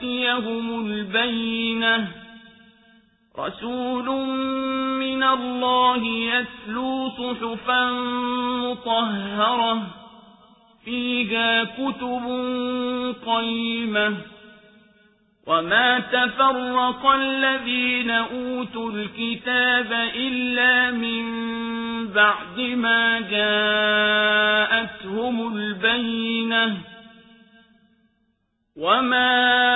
تأتيهم البينة رسول من الله يتلو صحفا مطهرة فيها كتب قيمة وما تفرق الذين أوتوا الكتاب إلا من بعد ما جاءتهم البينة وما